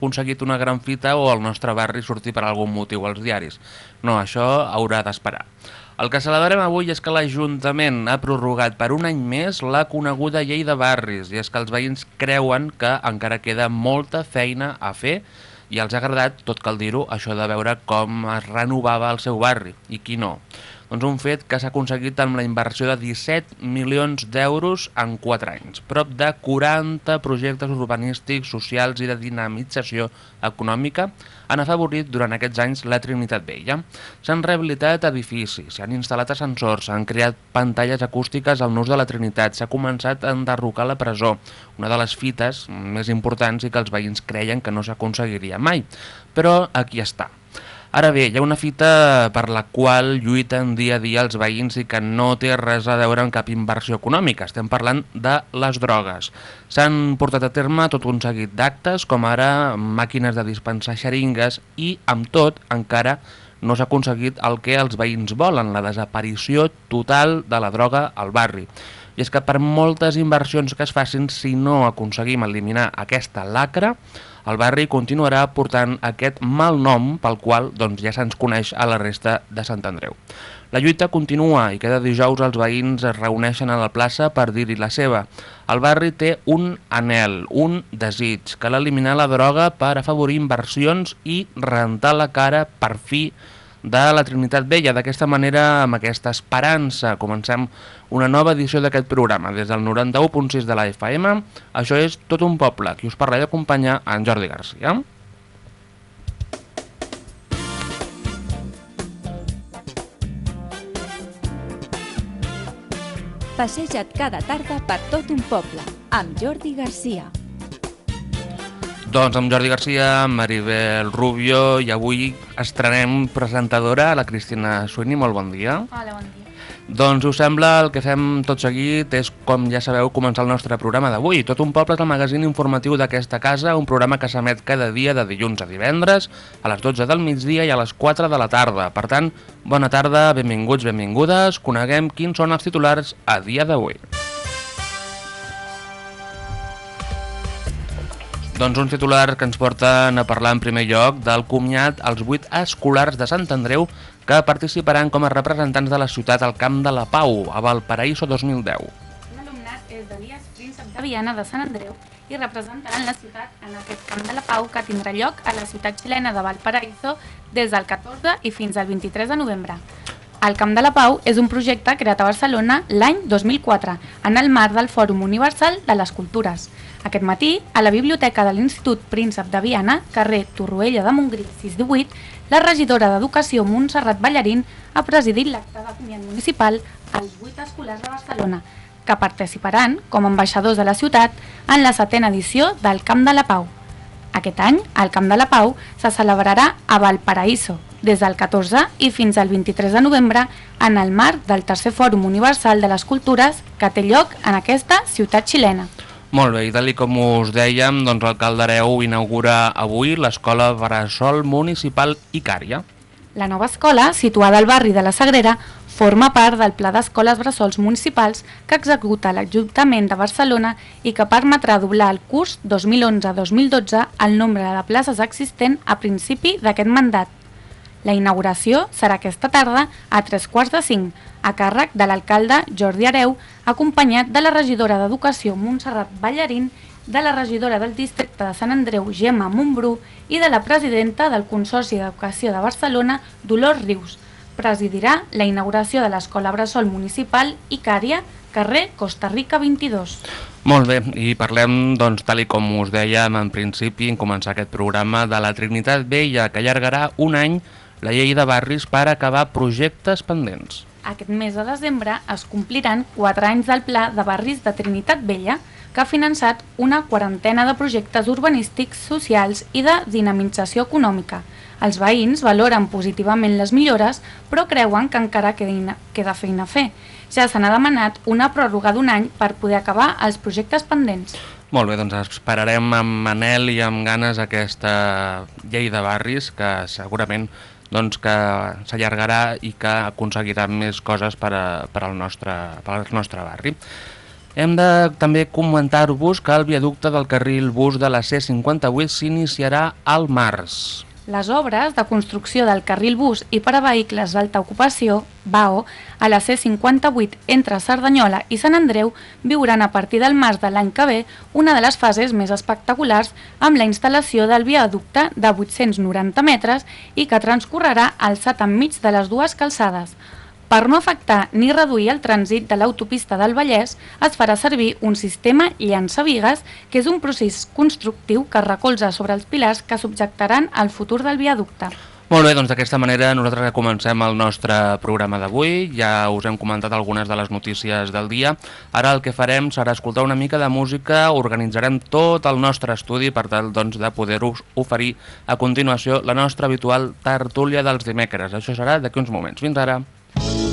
aconseguit una gran fita o el nostre barri sortir per algun motiu als diaris. No, això haurà d'esperar. El que celebrem avui és que l'Ajuntament ha prorrogat per un any més la coneguda llei de barris i és que els veïns creuen que encara queda molta feina a fer i els ha agradat, tot cal dir-ho, això de veure com es renovava el seu barri i qui no. Doncs un fet que s'ha aconseguit amb la inversió de 17 milions d'euros en 4 anys. Prop de 40 projectes urbanístics, socials i de dinamització econòmica han afavorit durant aquests anys la Trinitat Vella. S'han rehabilitat edificis, s'han instal·lat ascensors, s'han creat pantalles acústiques al nus de la Trinitat, s'ha començat a enderrocar la presó, una de les fites més importants i que els veïns creien que no s'aconseguiria mai. Però aquí està, Ara bé, hi ha una fita per la qual lluiten dia a dia els veïns i que no té res a veure amb cap inversió econòmica. Estem parlant de les drogues. S'han portat a terme tot un seguit d'actes, com ara màquines de dispensar xeringues i, amb tot, encara no s'ha aconseguit el que els veïns volen, la desaparició total de la droga al barri. I és que per moltes inversions que es facin, si no aconseguim eliminar aquesta lacra, el barri continuarà portant aquest mal nom pel qual doncs, ja se'ns coneix a la resta de Sant Andreu. La lluita continua i cada dijous els veïns es reuneixen a la plaça per dir-hi la seva. El barri té un anel, un desig, cal eliminar la droga per afavorir inversions i rentar la cara per fi de la Trinitat Vella. D'aquesta manera, amb aquesta esperança, comencem una nova edició d'aquest programa des del 91.6 de la FM. Això és Tot un poble, qui us parla d'acompanyar en Jordi Garcia. Passeja't cada tarda per tot un poble, amb Jordi Garcia. Doncs amb Jordi Garcia, Maribel Rubio i avui estrenem presentadora, la Cristina Suini. Molt bon dia. Hola, bon dia. Doncs us sembla, el que fem tot seguit és, com ja sabeu, començar el nostre programa d'avui. Tot un poble és el magazín informatiu d'aquesta casa, un programa que s'emet cada dia de dilluns a divendres, a les 12 del migdia i a les 4 de la tarda. Per tant, bona tarda, benvinguts, benvingudes, coneguem quins són els titulars a dia d'avui. Doncs uns titulars que ens porten a parlar en primer lloc del comiat als 8 escolars de Sant Andreu que participaran com a representants de la ciutat al Camp de la Pau, a Valparaíso 2010. L'alumnat és d'Elias Príncep de Viana de Sant Andreu i representaran la ciutat en aquest Camp de la Pau que tindrà lloc a la ciutat xilena de Valparaíso des del 14 i fins al 23 de novembre. El Camp de la Pau és un projecte creat a Barcelona l'any 2004 en el marc del Fòrum Universal de les Cultures. Aquest matí, a la biblioteca de l'Institut Príncep de Viana, carrer Torroella de Montgrí 618, la regidora d'Educació Montserrat Ballarín ha presidit l'acte de comiat municipal als 8 escolars de Barcelona, que participaran com a ambaixadors de la ciutat en la setena edició del Camp de la Pau. Aquest any, el Camp de la Pau se celebrarà a Valparaíso, des del 14 i fins al 23 de novembre en el marc del tercer Fòrum Universal de les Cultures que té lloc en aquesta ciutat xilena. Molt bé, i tal com us dèiem, doncs l'alcalde Areu inaugura avui l'Escola Bressol Municipal Icària. La nova escola, situada al barri de la Sagrera, forma part del Pla d'Escoles Bressols Municipals que executa l'Ajuntament de Barcelona i que permetrà doblar el curs 2011-2012 el nombre de places existent a principi d'aquest mandat. La inauguració serà aquesta tarda a tres quarts de cinc, a càrrec de l'alcalde Jordi Areu, acompanyat de la regidora d'Educació Montserrat Ballarín, de la regidora del districte de Sant Andreu Gemma Montbrú i de la presidenta del Consorci d'Educació de Barcelona Dolors Rius. Presidirà la inauguració de l'Escola Bressol Municipal Icària, carrer Costa Rica 22. Molt bé, i parlem, doncs, tal i com us dèiem en principi, en començar aquest programa de la Trinitat Vella, que allargarà un any la llei de barris per acabar projectes pendents. Aquest mes de desembre es compliran 4 anys del Pla de Barris de Trinitat Vella, que ha finançat una quarantena de projectes urbanístics, socials i de dinamització econòmica. Els veïns valoren positivament les millores, però creuen que encara queda feina a fer. Ja se n'ha demanat una pròrroga d'un any per poder acabar els projectes pendents. Molt bé, doncs esperarem amb anel i amb ganes aquesta llei de barris que segurament doncs, que s'allargarà i que aconseguirà més coses per, a, per, al nostre, per al nostre barri. Hem de també comentar-vos que el viaducte del carril bus de la C58 s'iniciarà al març. Les obres de construcció del carril bus i per a vehicles d'alta ocupació, BAO, a la C58 entre Cerdanyola i Sant Andreu viuran a partir del març de l'any que ve una de les fases més espectaculars amb la instal·lació del viaducte de 890 metres i que transcorrerà alçat enmig de les dues calçades. Per no afectar ni reduir el trànsit de l'autopista del Vallès, es farà servir un sistema llançavigues, que és un procés constructiu que recolza sobre els pilars que subjectaran el futur del viaducte. Molt bé, doncs d'aquesta manera nosaltres comencem el nostre programa d'avui. Ja us hem comentat algunes de les notícies del dia. Ara el que farem serà escoltar una mica de música, organitzarem tot el nostre estudi per tal doncs, de poder-us oferir a continuació la nostra habitual tertúlia dels dimecres. Això serà d'aquí uns moments. Fins ara. El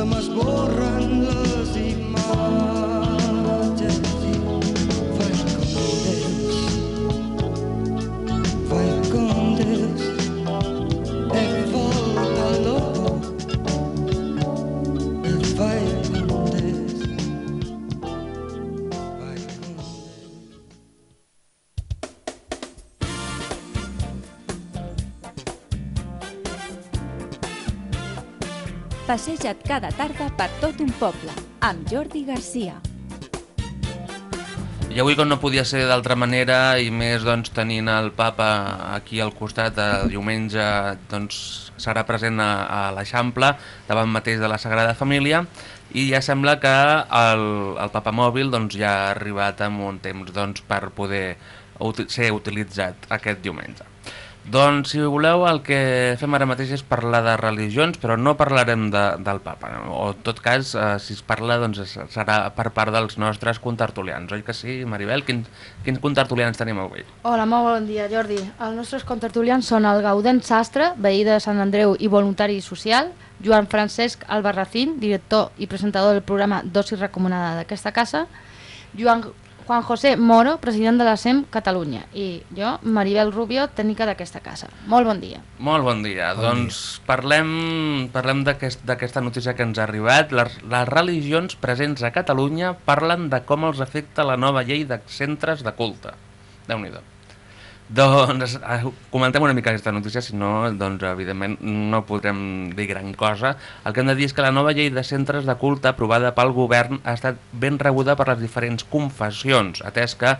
se m'esborren Passeja't cada tarda per tot un poble, amb Jordi Garcia. I avui, com no podia ser d'altra manera, i més doncs, tenint el papa aquí al costat, el diumenge doncs, serà present a, a l'Eixample, davant mateix de la Sagrada Família, i ja sembla que el, el papa mòbil doncs, ja ha arribat amb un temps doncs, per poder ser utilitzat aquest diumenge. Doncs, si voleu, el que fem ara mateix és parlar de religions, però no parlarem de, del papa. No? O, en tot cas, eh, si es parla, doncs serà per part dels nostres contertulians. Oi que sí, Maribel? Quins, quins contertulians tenim avui? Hola, molt bon dia, Jordi. Els nostres contertulians són el Gaudent Sastre, veí de Sant Andreu i voluntari social, Joan Francesc Albarracín, director i presentador del programa Dosi Recomanada d'aquesta casa, Joan, Juan José Moro, president de la SEM Catalunya, i jo, Maribel Rubio, tècnica d'aquesta casa. Molt bon dia. Molt bon dia. Bon doncs parlem, parlem d'aquest- d'aquesta notícia que ens ha arribat. Les, les religions presents a Catalunya parlen de com els afecta la nova llei de centres de culte. déu nhi Doncs eh, comentem una mica aquesta notícia, si no, doncs evidentment no podrem dir gran cosa. El que hem de dir és que la nova llei de centres de culte aprovada pel govern ha estat ben rebuda per les diferents confessions, atès que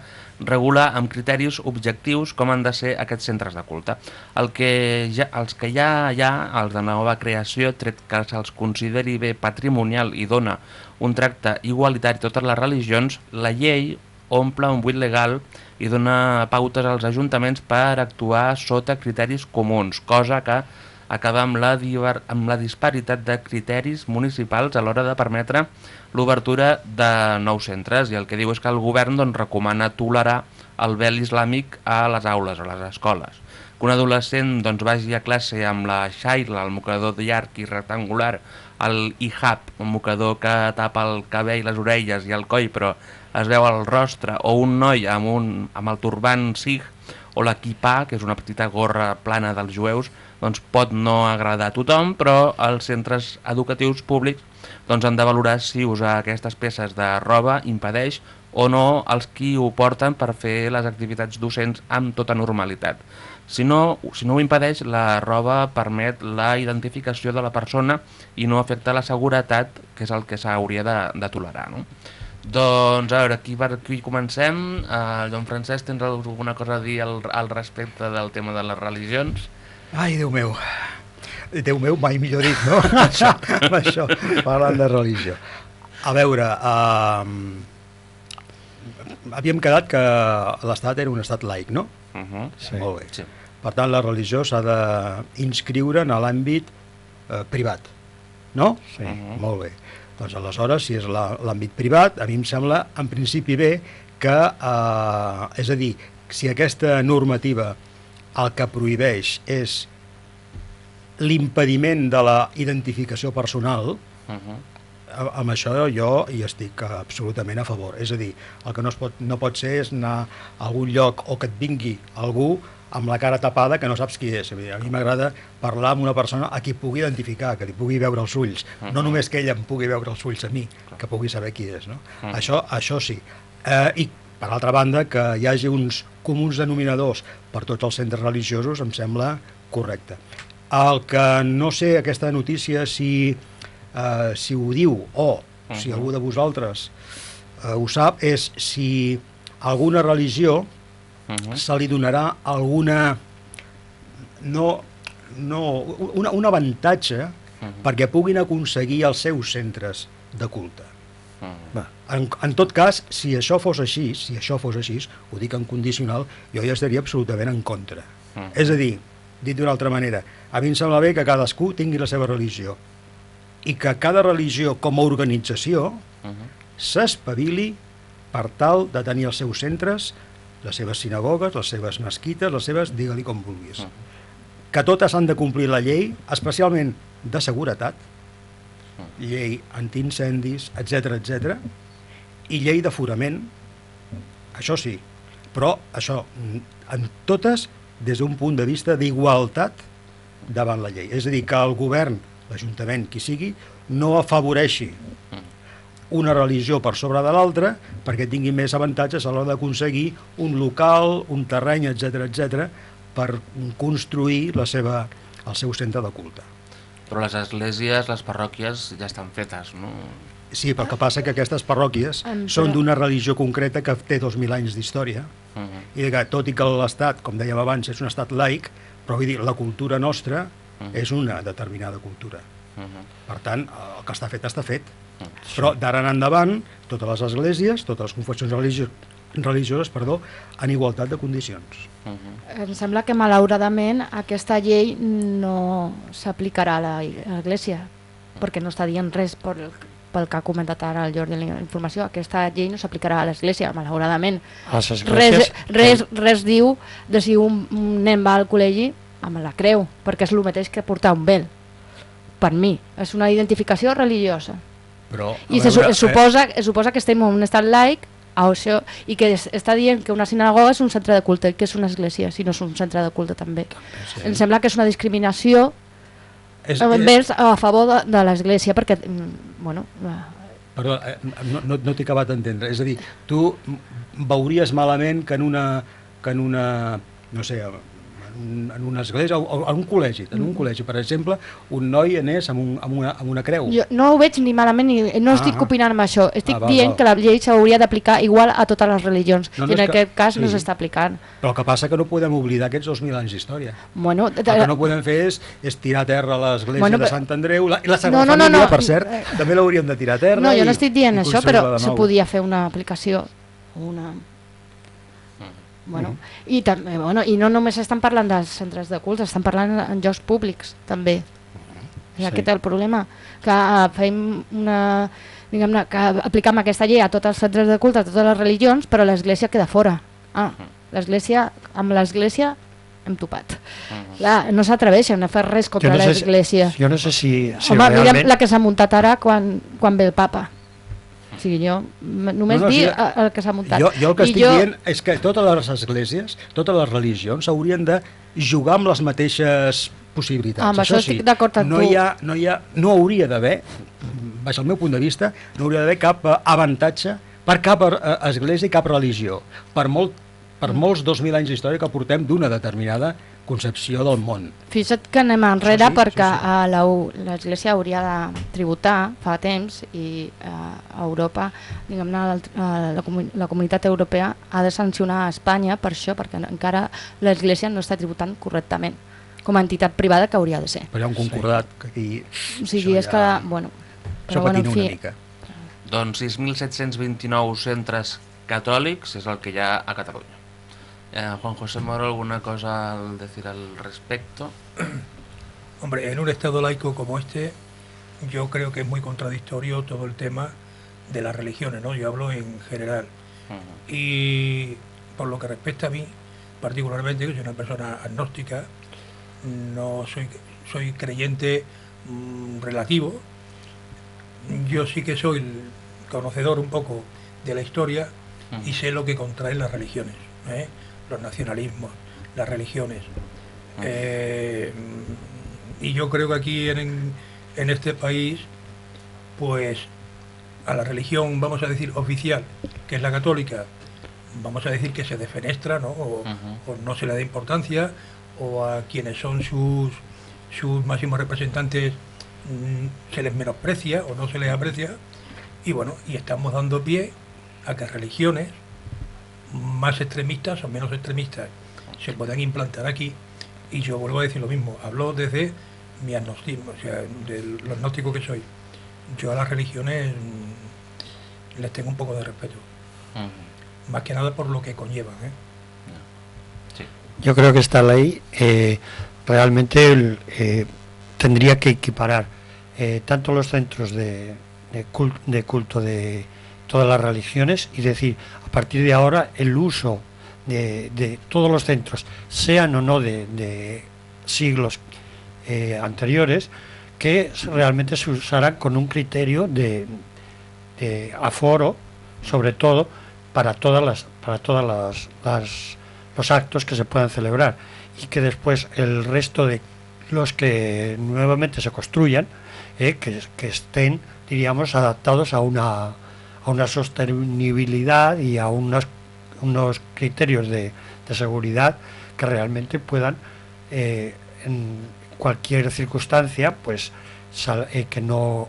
regula amb criteris objectius com han de ser aquests centres de culte. El que ja, els que ja hi ha, els de nova creació, tret que se'ls consideri bé patrimonial i dona un tracte igualitari a totes les religions, la llei omple un buit legal i dona pautes als ajuntaments per actuar sota criteris comuns, cosa que acaba amb la, amb la disparitat de criteris municipals a l'hora de permetre l'obertura de nous centres i el que diu és que el govern doncs, recomana tolerar el vel islàmic a les aules, a les escoles. Que un adolescent doncs, vagi a classe amb la xaila, el mocador llarg i rectangular, el hijab, un mocador que tapa el cabell, les orelles i el coll, però es veu el rostre, o un noi amb, un, amb el turbant sig, o l'equipà, que és una petita gorra plana dels jueus, doncs pot no agradar a tothom, però els centres educatius públics doncs han de valorar si usar aquestes peces de roba impedeix o no els qui ho porten per fer les activitats docents amb tota normalitat. Si no, si no ho impedeix, la roba permet la identificació de la persona i no afecta la seguretat, que és el que s'hauria de, de tolerar. No? Doncs, a veure, aquí per aquí comencem. Uh, Joan Francesc, tens alguna cosa a dir al, al respecte del tema de les religions? Ai, Déu meu. Déu meu, mai millor dit, no? això, això, parlant de religió. A veure, uh, havíem quedat que l'Estat era un estat laic, no? Uh -huh. Sí. Molt bé. Sí. Per tant, la religió s'ha d'inscriure en l'àmbit eh, privat, no? Sí. Mhm. Molt bé. Doncs aleshores, si és l'àmbit privat, a mi em sembla en principi bé que, eh, és a dir, si aquesta normativa el que prohibeix és l'impediment de la identificació personal, Uh -huh. amb això jo hi estic absolutament a favor. És a dir, el que no, es pot, no pot ser és anar a algun lloc o que et vingui algú amb la cara tapada que no saps qui és. A mi m'agrada parlar amb una persona a qui pugui identificar, que li pugui veure els ulls. No només que ella em pugui veure els ulls a mi, que pugui saber qui és. No? Això, això sí. Eh, I, per altra banda, que hi hagi uns comuns denominadors per tots els centres religiosos em sembla correcte. El que no sé, aquesta notícia, si, eh, si ho diu o si algú de vosaltres eh, ho sap, és si alguna religió Uh -huh. se li donarà alguna no, no, una, un avantatge Mhm. perquè puguin aconseguir els seus centres de culte. Uh -huh. Va, En, en tot cas, si això fos així, si això fos així, ho dic en condicional, jo ja estaria absolutament en contra. Mhm. És a dir, dit d'una altra manera, a mi em sembla bé que cadascú tingui la seva religió i que cada religió com a organització Uh -huh. s'espavili per tal de tenir els seus centres, les seves sinagogues, les seves mesquites, les seves, digue-li com vulguis. Mhm. Que totes han de complir la llei, especialment de seguretat, llei antiincendis, etc etc, i llei d'aforament, això sí, però això, mm, en totes des d'un punt de vista d'igualtat davant la llei. És a dir, que el govern, l'Ajuntament, qui sigui, no afavoreixi una religió per sobre de l'altra perquè tingui més avantatges a l'hora d'aconseguir un local, un terreny, etc etc per construir la seva, el seu centre de culte. Però les esglésies, les parròquies ja estan fetes, no? Sí, però el que passa que aquestes parròquies Em, són però- d'una religió concreta que té 2.000 anys d'història Uh -huh. i que tot i que l'Estat, com dèiem abans, és un estat laic, però vull dir, la cultura nostra Mhm. és una determinada cultura. Uh -huh. Per tant, el que està fet, està fet. Però d'ara en endavant, totes les esglésies, totes les confessions religioses, religioses perdó, en igualtat de condicions. Uh -huh. Em sembla que malauradament aquesta llei no s'aplicarà a la Església, perquè no està dient res pel, pel que ha comentat ara el Jordi en la informació. Aquesta llei no s'aplicarà a l'Església, malauradament. A les Res, esglésies... res, res diu de si un, un nen va al col·legi amb la creu, perquè és el mateix que portar un vel. Per mi, és una identificació religiosa. Però, I se, veure, es, suposa, es suposa que estem en un estat laic això, i que es, està dient que una sinagoga és un centre de culte, que és una església, si no és un centre de culte també. sí. Em sembla que és una discriminació és, envers a favor de, de l'església, perquè, mm, bueno, eh, Perdó, eh, no, no, no t'he acabat d'entendre. És a dir, tu veuries malament que en una, que en una no sé, en, un, en una església, o, en un col·legi, en un col·legi, per exemple, un noi anés amb, un, amb, una, amb una creu. jo no ho veig ni malament, ni, no estic Ah. opinant amb això, estic Ah, val, dient val. que la llei s'hauria d'aplicar igual a totes les religions, No, i no, en és que- aquest cas no sí. s'està aplicant. Però el que passa que no podem oblidar aquests 2.000 anys d'història. Bueno, El que no podem fer és, és tirar a terra l'església Bueno, de Sant Andreu, la, i la No, Sagrada no, no, Família, no. per cert, també l'hauríem de tirar a terra No, jo i- no estic dient i això, però se podia fer una aplicació, una... Bueno, i, també, bueno, I no només estan parlant dels centres de culte, estan parlant en jocs públics, també. És Sí. aquest el problema, que eh, fem una... Diguem-ne, que aplicam aquesta llei a tots els centres de culte, a totes les religions, però l'església queda fora. Ah, l'església, amb l'església hem topat. Clar, no s'atreveixen a fer res contra no, sé, l'església. si- jo no sé si, si Home, realment... la que s'ha muntat ara quan, quan ve el papa. O sigui, jo només No, no, dir sí, eh, el que s'ha muntat. Jo, jo el que I estic jo- dient és que totes les esglésies, totes les religions haurien de jugar amb les mateixes possibilitats. Amb això estic d'acord amb no tu. Hi ha, no, hi ha, no hauria d'haver, baix el meu punt de vista, no hauria d'haver cap eh, avantatge per cap eh, església i cap religió, per, molt. Per molts 2.000 anys d'història que portem d'una determinada concepció del món. Fixa't que anem enrere sí, perquè sí, sí. a la- l'Església hauria de tributar fa temps i eh, a Europa, diguem-ne, la, comu la comunitat europea ha de sancionar a Espanya per això, perquè encara l'Església no està tributant correctament com a entitat privada que hauria de ser. Però hi ha un concordat que aquí... O sigui, això és que, ja- bueno... Això bueno, en fi, una mica. Doncs 6.729 centres catòlics és el que hi ha a Catalunya. Eh, Juan José Moro, ¿alguna cosa al decir al respecto? Hombre, en un Estado laico como este, yo creo que es muy contradictorio todo el tema de las religiones, ¿no? Yo hablo en general. Y por lo que respecta a mí, particularmente, que soy una persona agnóstica, no soy, soy creyente mm, relativo. Yo sí que soy el conocedor un poco de la historia y sé lo que contraen las religiones, ¿eh? Los nacionalismos, las religiones. Eh, y yo creo que aquí en, en este país, pues a la religión, vamos a decir, oficial, que es la católica, vamos a decir que se defenestra, ¿no? O no se le da importancia, o a quienes son sus, sus máximos representantes mm, se les menosprecia o no se les aprecia. Y bueno, y estamos dando pie a que religiones más extremistas o menos extremistas se puedan implantar aquí. Y yo vuelvo a decir lo mismo, hablo desde mi agnosticismo, o sea, de lo agnóstico que soy. Yo a las religiones mm, les tengo un poco de respeto, más que nada por lo que conllevan. ¿eh? Sí. Yo creo que esta ley eh, realmente el, eh, tendría que equiparar eh, tanto los centros de, de cul- de culto de todas las religiones y decir, a partir de ahora el uso de, de todos los centros, sean o no de, de siglos eh, anteriores, que realmente se usarán con un criterio de, de aforo, sobre todo para todas las para todas las, las- los actos que se puedan celebrar. Y que después el resto de los que nuevamente se construyan eh, que, que estén diríamos adaptados a una una sostenibilidad y a unos unos criterios de, de seguridad que realmente puedan eh, en cualquier circunstancia pues sal- eh, que no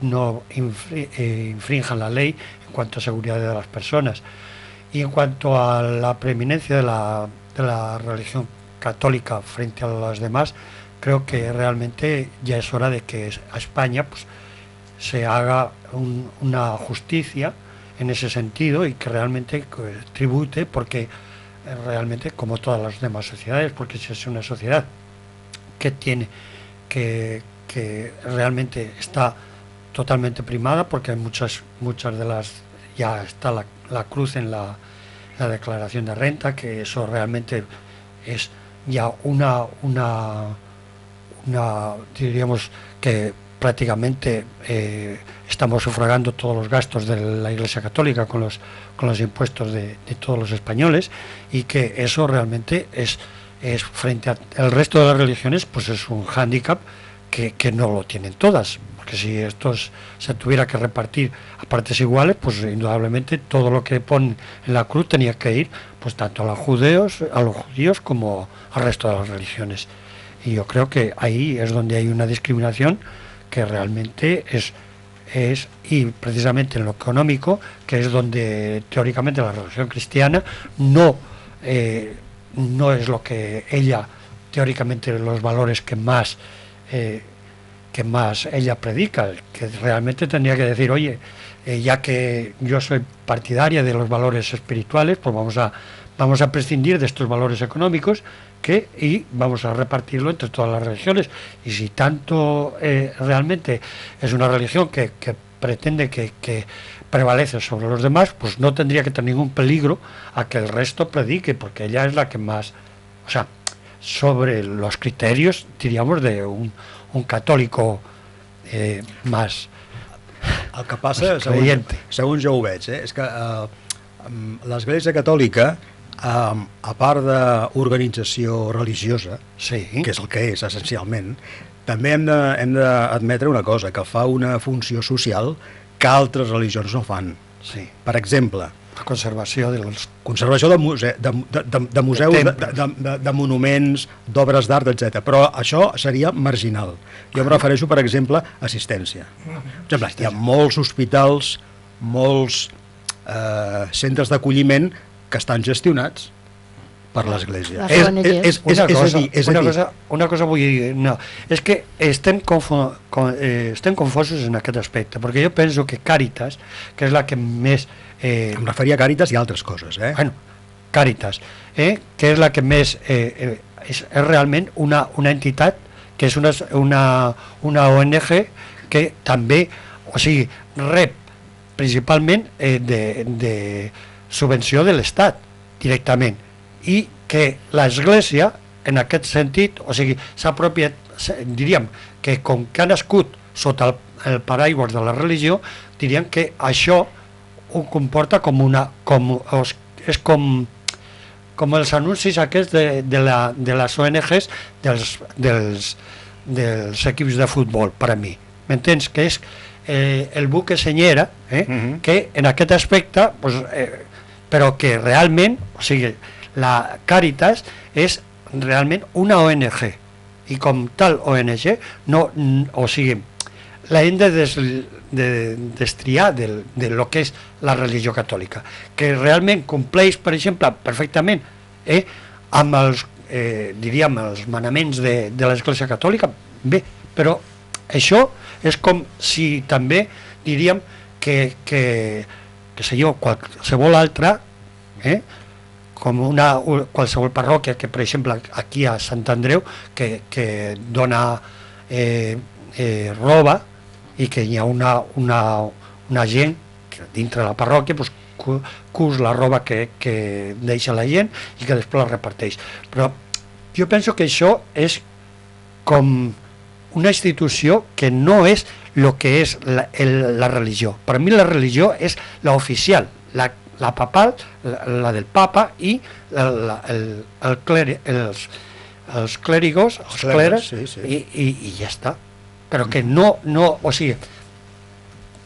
no infri- eh, infrinjan la ley en cuanto a seguridad de las personas. Y en cuanto a la preeminencia de la, de la religión católica frente a las demás creo que realmente ya es hora de que a España pues se haga un- una justicia en ese sentido y que realmente tribute porque eh, realmente como todas las demás sociedades, porque si es una sociedad que tiene que, que realmente está totalmente primada porque hay muchas muchas de las ya está la, la cruz en la, la declaración de renta que eso realmente es ya una una una diríamos que prácticamente eh, estamos sufragando todos los gastos de la Iglesia Católica con los con los impuestos de, todos los españoles y que eso realmente es es frente al resto de las religiones pues es un hándicap que, que no lo tienen todas porque si esto es- se tuviera que repartir a partes iguales pues indudablemente todo lo que ponen en la cruz tenía que ir pues tanto a los judeos a los judíos como al resto de las religiones. Y yo creo que ahí es donde hay una discriminación que realmente es es y precisamente en lo económico que es donde teóricamente la religión cristiana no eh, no es lo que ella teóricamente los valores que más eh, que más ella predica que realmente tendría que decir oye eh, ya que yo soy partidaria de los valores espirituales pues vamos a vamos a prescindir de estos valores económicos que y vamos a repartirlo entre todas las religiones. Y si tanto eh, realmente es una religión que, pretende que, que prevalece sobre los demás pues no tendría que tener ningún peligro a que el resto predique porque ella es la que más o sea sobre los criterios diríamos de un, un católico eh, más El que passa, segons, segons jo ho veig, eh, és que eh, l'Església Catòlica, eh, a part d'organització religiosa, sí. que és el que és essencialment, també hem d'admetre una cosa, que fa una funció social que altres religions no fan. sí. Per exemple, la conservació dels conservació de, muse de, de, de, de museus, de, de, de, de monuments, d'obres d'art, etc. Però això seria marginal. Jo em refereixo, per exemple, a assistència. Per exemple, hi ha molts hospitals, molts eh, centres d'acolliment que estan gestionats per l'Església. Les ONG. és, és, una és, cosa, és a dir, és a una, dir, cosa, una cosa vull dir, no, és que estem, confo, con, eh, estem confosos en aquest aspecte, perquè jo penso que Càritas, que és la que més... Eh, em referia a Càritas i altres coses, eh? bueno, Càritas, eh, que és la que més... Eh, eh, és, és realment una, una entitat que és una, una, una ONG que també, o sigui, rep principalment eh, de, de subvenció de l'Estat directament i que l'Església en aquest sentit, o sigui, s'ha apropiat, diríem que com que ha nascut sota el, el paraigües de la religió, diríem que això ho comporta com una... Com, és com, com els anuncis aquests de, de, la, de les ONGs dels, dels, dels equips de futbol, per a mi. M'entens? Que és eh, el buque senyera, eh? Mhm. que en aquest aspecte, pues, eh, però que realment, o sigui, la Càritas és realment una ONG i com tal ONG no, o sigui, la hem de, des, de destriar del, de lo que és la religió catòlica, que realment compleix, per exemple, perfectament eh, amb els, eh, diríem, els manaments de, de l'Església Catòlica, bé, però això és com si també diríem que, que, que sé jo, qualsevol altra, eh, com una, qualsevol parròquia que, per exemple, aquí a Sant Andreu, que, que dona eh, eh, roba i que hi ha una, una, una gent que dintre la parròquia pues, cu- cus la roba que, que deixa la gent i que després la reparteix. Però jo penso que això és com una institució que no és el que és la, el, la religió. Per mi la religió és la oficial, la, la papal, la, la del papa i la, la, el, el cleri, els, els clèrigos, els cleres, sí, sí. I, i, i ja està. Però que no, no, o sigui,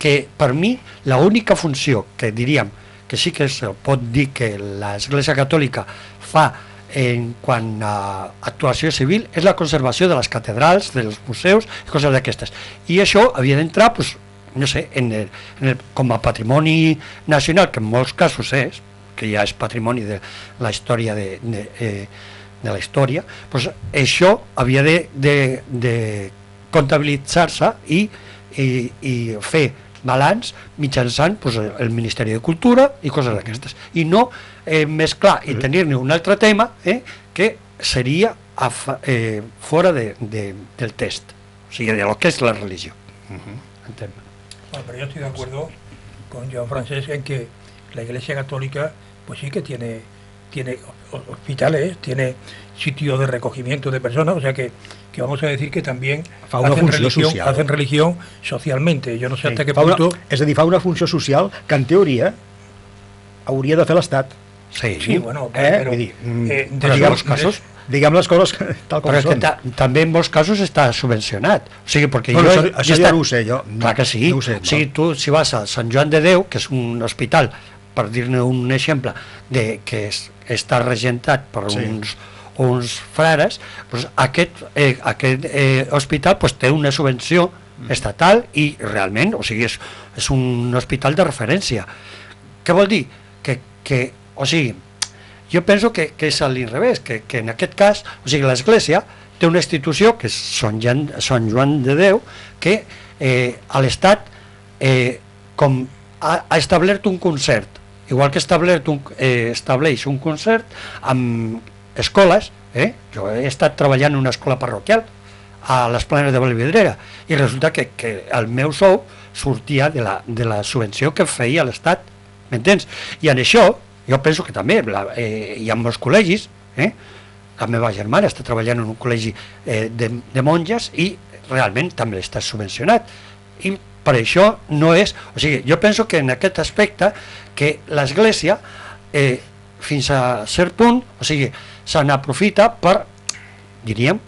que per mi la única funció que diríem que sí que es pot dir que l'Església Catòlica fa en quant a actuació civil és la conservació de les catedrals, dels museus i coses d'aquestes. I això havia d'entrar, pues, no sé, en el, en el, com a patrimoni nacional, que en molts casos és, que ja és patrimoni de la història de, de, eh, de la història, pues, això havia de, de, de comptabilitzar-se i, i, i fer balanç mitjançant pues, el Ministeri de Cultura i coses d'aquestes. I no eh, mesclar i tenir-ne un altre tema eh, que seria a, eh, fora de, de, del test, o sigui, de lo que és la religió. Uh -huh. Entenc. Bueno, pero yo estoy de acuerdo con Joan Francesc en que la Iglesia Católica, pues sí que tiene, tiene ho- hospitales, tiene sitios de recogimiento de personas, o sea que, que vamos a decir que también Fa una hacen, religión, social. hacen religión socialmente. Yo no sé hasta qué fa una, punto... és a dir, fa una funció social que en teoria hauria de fer l'Estat. Sí, Sí, bueno, Eh? pero, Vull dir, mm, eh, però des- casos Diguem les coses tal com però són. ta també en molts casos està subvencionat o sigui, perquè Bueno, jo, això- això he ja estat- no ho sé, jo. clar que sí, No sé, o sigui, tu si vas a Sant Joan de Déu que és un hospital per dir-ne un exemple de, que és, està regentat per Sí. uns, uns frares doncs aquest, eh, aquest eh, hospital doncs, té una subvenció Mm. estatal i realment o sigui, és, és un hospital de referència què vol dir? Que, que, o sigui, jo penso que, que és a l'inrevés, que, que en aquest cas, o sigui, l'Església té una institució que és Sant Joan, Sant Joan de Déu, que eh, a l'Estat eh, com ha, ha establert un concert, igual que establert un, eh, estableix un concert amb escoles, eh? jo he estat treballant en una escola parroquial a les planes de Valvidrera i resulta que, que el meu sou sortia de la, de la subvenció que feia l'Estat, m'entens? I en això jo penso que també la, eh, hi ha molts col·legis, eh? la meva germana està treballant en un col·legi eh, de, de monges i realment també està subvencionat i per això no és o sigui, jo penso que en aquest aspecte que l'Església eh, fins a cert punt o sigui, se n'aprofita per diríem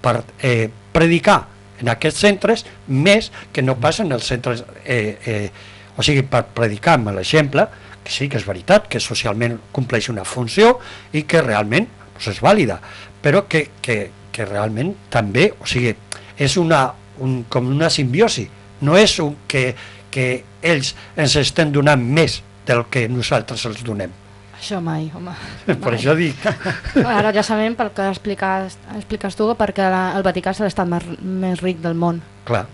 per eh, predicar en aquests centres més que no passa en els centres eh, eh, o sigui, per predicar amb l'exemple que sí que és veritat, que socialment compleix una funció i que realment doncs, és vàlida, però que, que, que realment també, o sigui, és una, un, com una simbiosi, no és un que, que ells ens estem donant més del que nosaltres els donem. Això mai, home. Per això dic... Ara ja sabem pel que expliques, expliques tu perquè la, el Vaticà és l'estat més, més ric del món. Clar,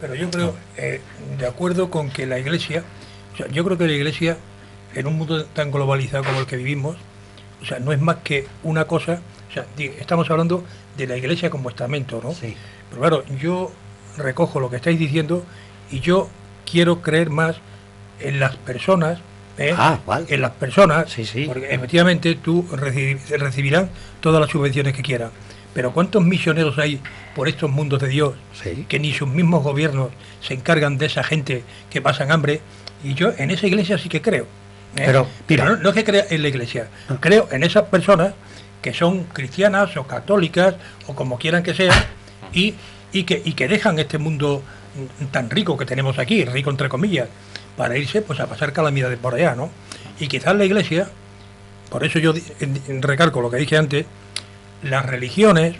Pero yo creo, eh, de acuerdo con que la Iglesia, sea, yo creo que la Iglesia, en un mundo tan globalizado como el que vivimos, o sea, no es más que una cosa, o sea, estamos hablando de la Iglesia como estamento, ¿no? sí. Pero claro, yo recojo lo que estáis diciendo y yo quiero creer más en las personas, ¿eh? Ah, vale. en las personas, Sí, sí. porque efectivamente tú reci- recibirán todas las subvenciones que quieran. Pero ¿cuántos misioneros hay por estos mundos de Dios Sí. que ni sus mismos gobiernos se encargan de esa gente que pasan hambre? Y yo en esa iglesia sí que creo. ¿eh? Pero, mira. no, no es que crea en la iglesia, Ah. creo en esas personas que son cristianas o católicas o como quieran que sean y, y, que, y que dejan este mundo tan rico que tenemos aquí, rico entre comillas, para irse pues a pasar calamidades por allá, ¿no? Y quizás la iglesia, por eso yo recalco lo que dije antes, las religiones,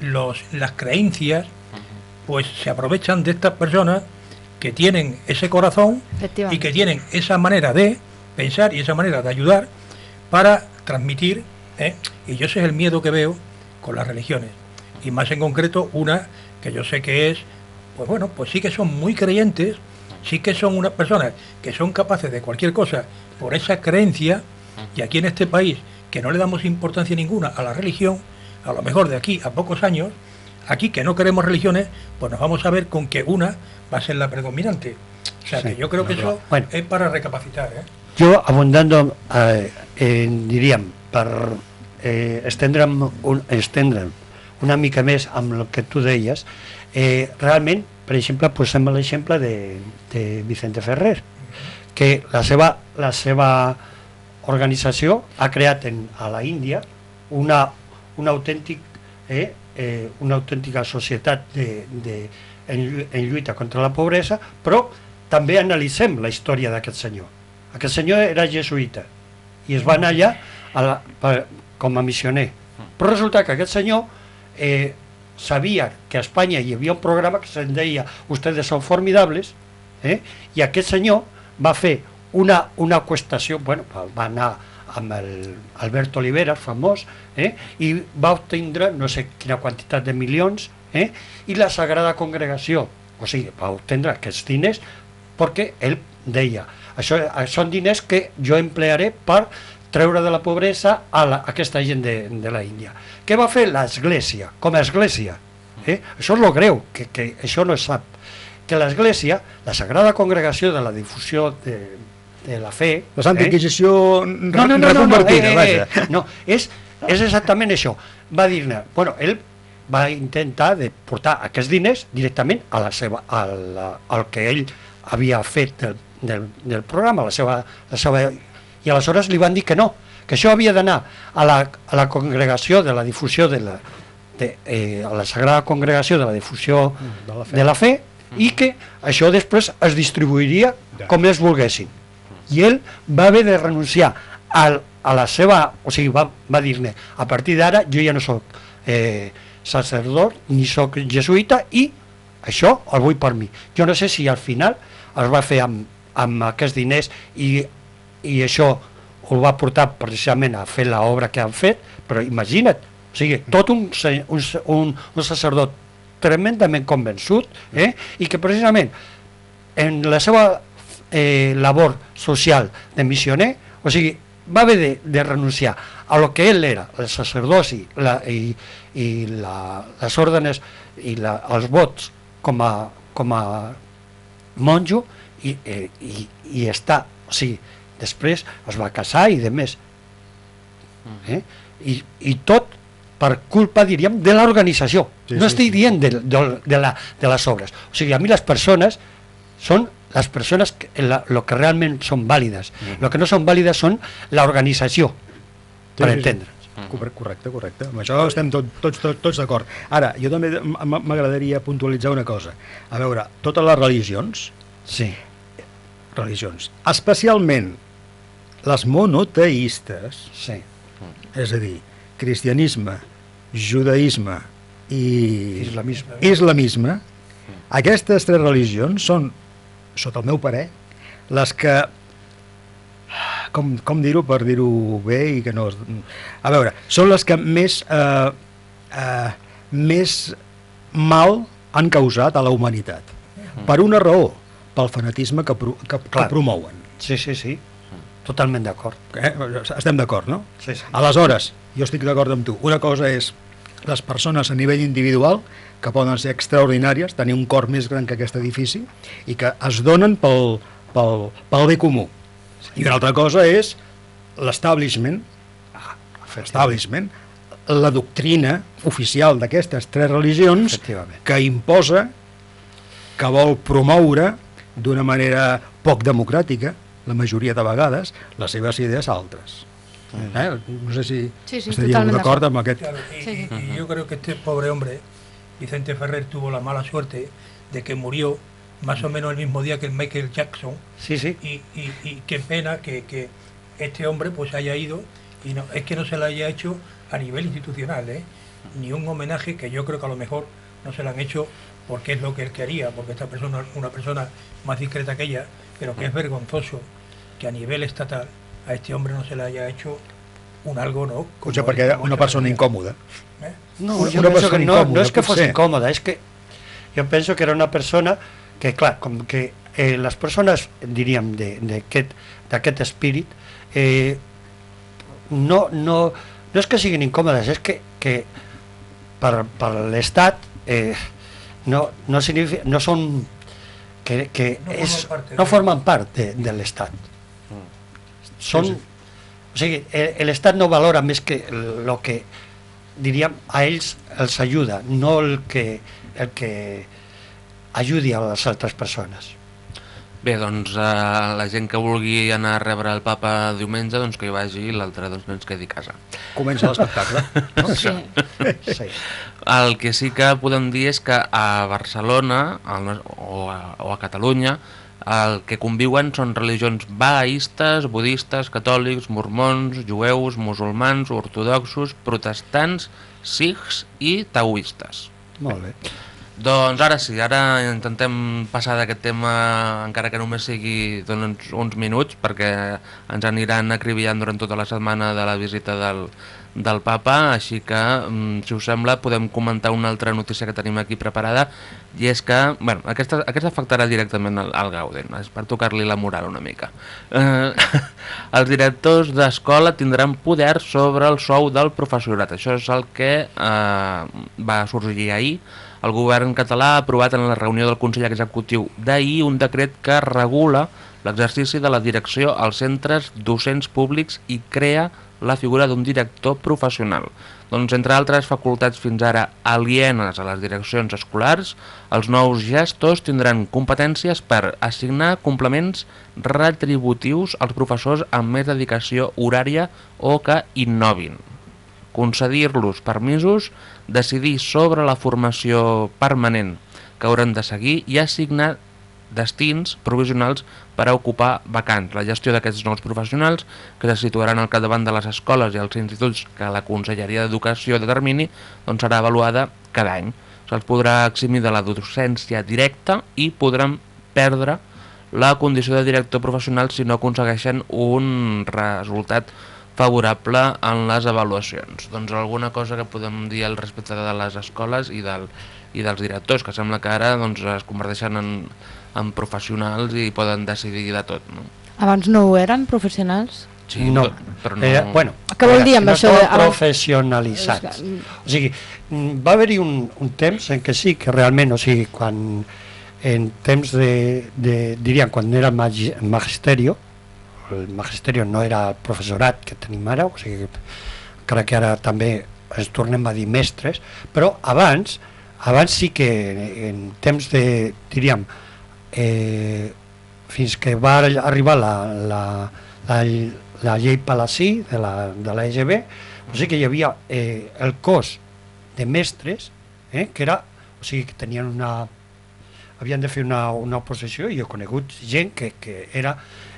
los, las creencias, pues se aprovechan de estas personas que tienen ese corazón y que tienen esa manera de pensar y esa manera de ayudar para transmitir, ¿eh? y yo ese es el miedo que veo con las religiones, y más en concreto una que yo sé que es, pues bueno, pues sí que son muy creyentes, sí que son unas personas que son capaces de cualquier cosa por esa creencia, y aquí en este país, que no le damos importancia ninguna a la religión, a lo mejor de aquí a pocos años, aquí que no queremos religiones, pues nos vamos a ver con que una va a ser la predominante. O sea Sí, que yo creo que no, eso Bueno. es para recapacitar. ¿eh? Jo, abundant, eh, diríem, per eh, estendre'm, un, estendre'm una mica més amb el que tu deies, eh, realment, per exemple, posem l'exemple de, de Vicente Ferrer, que la seva, la seva organització ha creat en, a la Índia una, un autèntic, eh, eh, una autèntica societat de, de, en, en lluita contra la pobresa, però també analitzem la història d'aquest senyor. Aquest senyor era jesuïta i es va anar allà a la, per, com a missioner. Però resulta que aquest senyor eh, sabia que a Espanya hi havia un programa que se'n deia Ustedes son formidables eh? i aquest senyor va fer una, una qüestació, bueno, va- anar amb el Albert Oliveras, famós, eh? i va obtindre no sé quina quantitat de milions, eh? i la Sagrada Congregació, o sigui, va obtindre aquests diners perquè ell deia, això, això són diners que jo emplearé per treure de la pobresa a, la, a aquesta gent de, de la Índia. Què va fer l'Església, com a Església? Eh? Això és lo greu, que, que això no es sap. Que l'Església, la Sagrada Congregació de la Difusió de, de la Fe... La Santa eh? Inquisició no, no, no, no, no, eh, eh, vaja. eh, no, és, és exactament això. Va dir-ne, bueno, ell va intentar de portar aquests diners directament a la seva, a la, al que ell havia fet del, del, del programa, la seva, la seva, i aleshores li van dir que no, que això havia d'anar a, la, a la congregació de la difusió de la, de, eh, a la Sagrada Congregació de la Difusió De la Fe. de la Fe i que això després es distribuiria Ja. com ells volguessin. I ell va haver de renunciar al, a la seva... O sigui, va, va dir-ne, a partir d'ara jo ja no sóc eh, sacerdot ni sóc jesuïta i això el vull per mi. Jo no sé si al final es va fer amb, amb aquests diners i, i això ho va portar precisament a fer l'obra que han fet, però imagina't, o sigui, tot un, un, un, un sacerdot tremendament convençut eh? i que precisament en la seva eh, labor social de missioner, o sigui, va haver de, de renunciar a lo que ell era, el sacerdoci la, i, i la, les òrdenes i la, els vots com a, com a monjo i, eh, i, i està, o sigui, després es va casar i de més. Eh? I, I tot per culpa, diríem, de l'organització. Sí, no sí, estic sí. dient de, de, de, la, de les obres. O sigui, a mi les persones són les persones que, la, lo que realment són vàlides. Lo que no són vàlides són l'organització, Sí, per sí, sí. entendre'ns. Correcte, correcte. Amb això estem tot, tots, tots, tots d'acord. Ara, jo també m'agradaria puntualitzar una cosa. A veure, totes les religions, Sí. religions, especialment les monoteistes, Sí. és a dir, cristianisme, judaïsme i Islamisme. islamisme, aquestes tres religions són, sota el meu parer, les que com, com dir-ho per dir-ho bé i que no... A veure, són les que més, eh, eh, més mal han causat a la humanitat. Per una raó, pel fanatisme que, pro, que, que promouen. Sí, sí, sí. Totalment d'acord. Eh? Estem d'acord, no? Sí, sí. Aleshores, jo estic d'acord amb tu. Una cosa és les persones a nivell individual, que poden ser extraordinàries, tenir un cor més gran que aquest edifici, i que es donen pel, pel, pel bé comú. I una altra cosa és l'establishment, establishment, la doctrina oficial d'aquestes tres religions que imposa, que vol promoure d'una manera poc democràtica, la majoria de vegades, les seves idees altres. Eh? No sé si Sí, sí, d'acord amb aquest... Claro, y, Sí, sí. y- y yo creo que este pobre hombre, Vicente Ferrer, tuvo la mala suerte de que murió más o menos el mismo día que el Michael Jackson. Sí, sí. Y, y- y qué pena que, que este hombre pues haya ido y no, es que no se le haya hecho a nivel institucional, ¿eh? ni un homenaje que yo creo que a lo mejor no se le han hecho porque es lo que él quería, porque esta persona es una persona más discreta que ella, pero que es vergonzoso que a nivel estatal a este hombre no se le haya hecho un algo, ¿no? O perquè como una esta persona incòmoda. ¿eh? No, una que no, no és que fos potser. incòmoda, és que jo penso que era una persona que, clar, com que eh, les persones, diríem, de- d'aquest espírit, eh, no, no, no és que siguin incòmodes, és que, que per, per l'Estat eh, no, no, significa, no són que, que No és, formen part, no formen part de, de l'Estat. Són, Sí, sí. o sigui, el- l'Estat no valora més que el que diríem a ells els ajuda, no el que, el que ajudi a les altres persones. Bé, doncs eh, la gent que vulgui anar a rebre el papa diumenge, doncs que hi vagi i l'altre doncs que ens quedi a casa. Comença l'espectacle. No? Sí. Sí. El que sí que podem dir és que a Barcelona al o a, o a Catalunya el que conviuen són religions bahaistes, budistes, catòlics, mormons, jueus, musulmans, ortodoxos, protestants, sikhs i taoistes. Molt bé. Doncs ara sí, ara intentem passar d'aquest tema, encara que només sigui doncs, uns minuts, perquè ens aniran acribillant durant tota la setmana de la visita del, del papa, així que, mm, si us sembla, podem comentar una altra notícia que tenim aquí preparada, i és que, bueno, aquesta, aquesta afectarà directament al, al Gauden, és per tocar-li la moral una mica. Eh, els directors d'escola tindran poder sobre el sou del professorat, això és el que eh, va sorgir ahir, el govern català ha aprovat en la reunió del Consell Executiu d'ahir un decret que regula l'exercici de la direcció als centres docents públics i crea la figura d'un director professional. Doncs, entre altres facultats fins ara alienes a les direccions escolars, els nous gestors tindran competències per assignar complements retributius als professors amb més dedicació horària o que innovin, concedir-los permisos, decidir sobre la formació permanent que hauran de seguir i assignar destins provisionals per a ocupar vacants. La gestió d'aquests nous professionals, que se situaran al capdavant de les escoles i els instituts que la Conselleria d'Educació determini, doncs serà avaluada cada any. Se'ls podrà eximir de la docència directa i podran perdre la condició de director professional si no aconsegueixen un resultat favorable en les avaluacions. Doncs alguna cosa que podem dir al respecte de les escoles i, del, i dels directors, que sembla que ara doncs, es converteixen en, en professionals i poden decidir de tot. No? Abans no ho eren, professionals? Sí, no. però no... Eh, bueno, Què vol dir amb no això de- professionalitzats. O sigui, mm, va haver-hi un, un temps en què sí, que realment, o sigui, quan en temps de, de diríem, quan era magi, magisterio, el magisterio no era el professorat que tenim ara, o sigui, encara que ara també ens tornem a dir mestres, però abans, abans sí que en temps de, diríem, eh, fins que va arribar la, la, la, la llei Palací de la, de la EGB, o sigui que hi havia eh, el cos de mestres, eh, que era, o sigui que tenien una, havien de fer una, una oposició i he conegut gent que, que era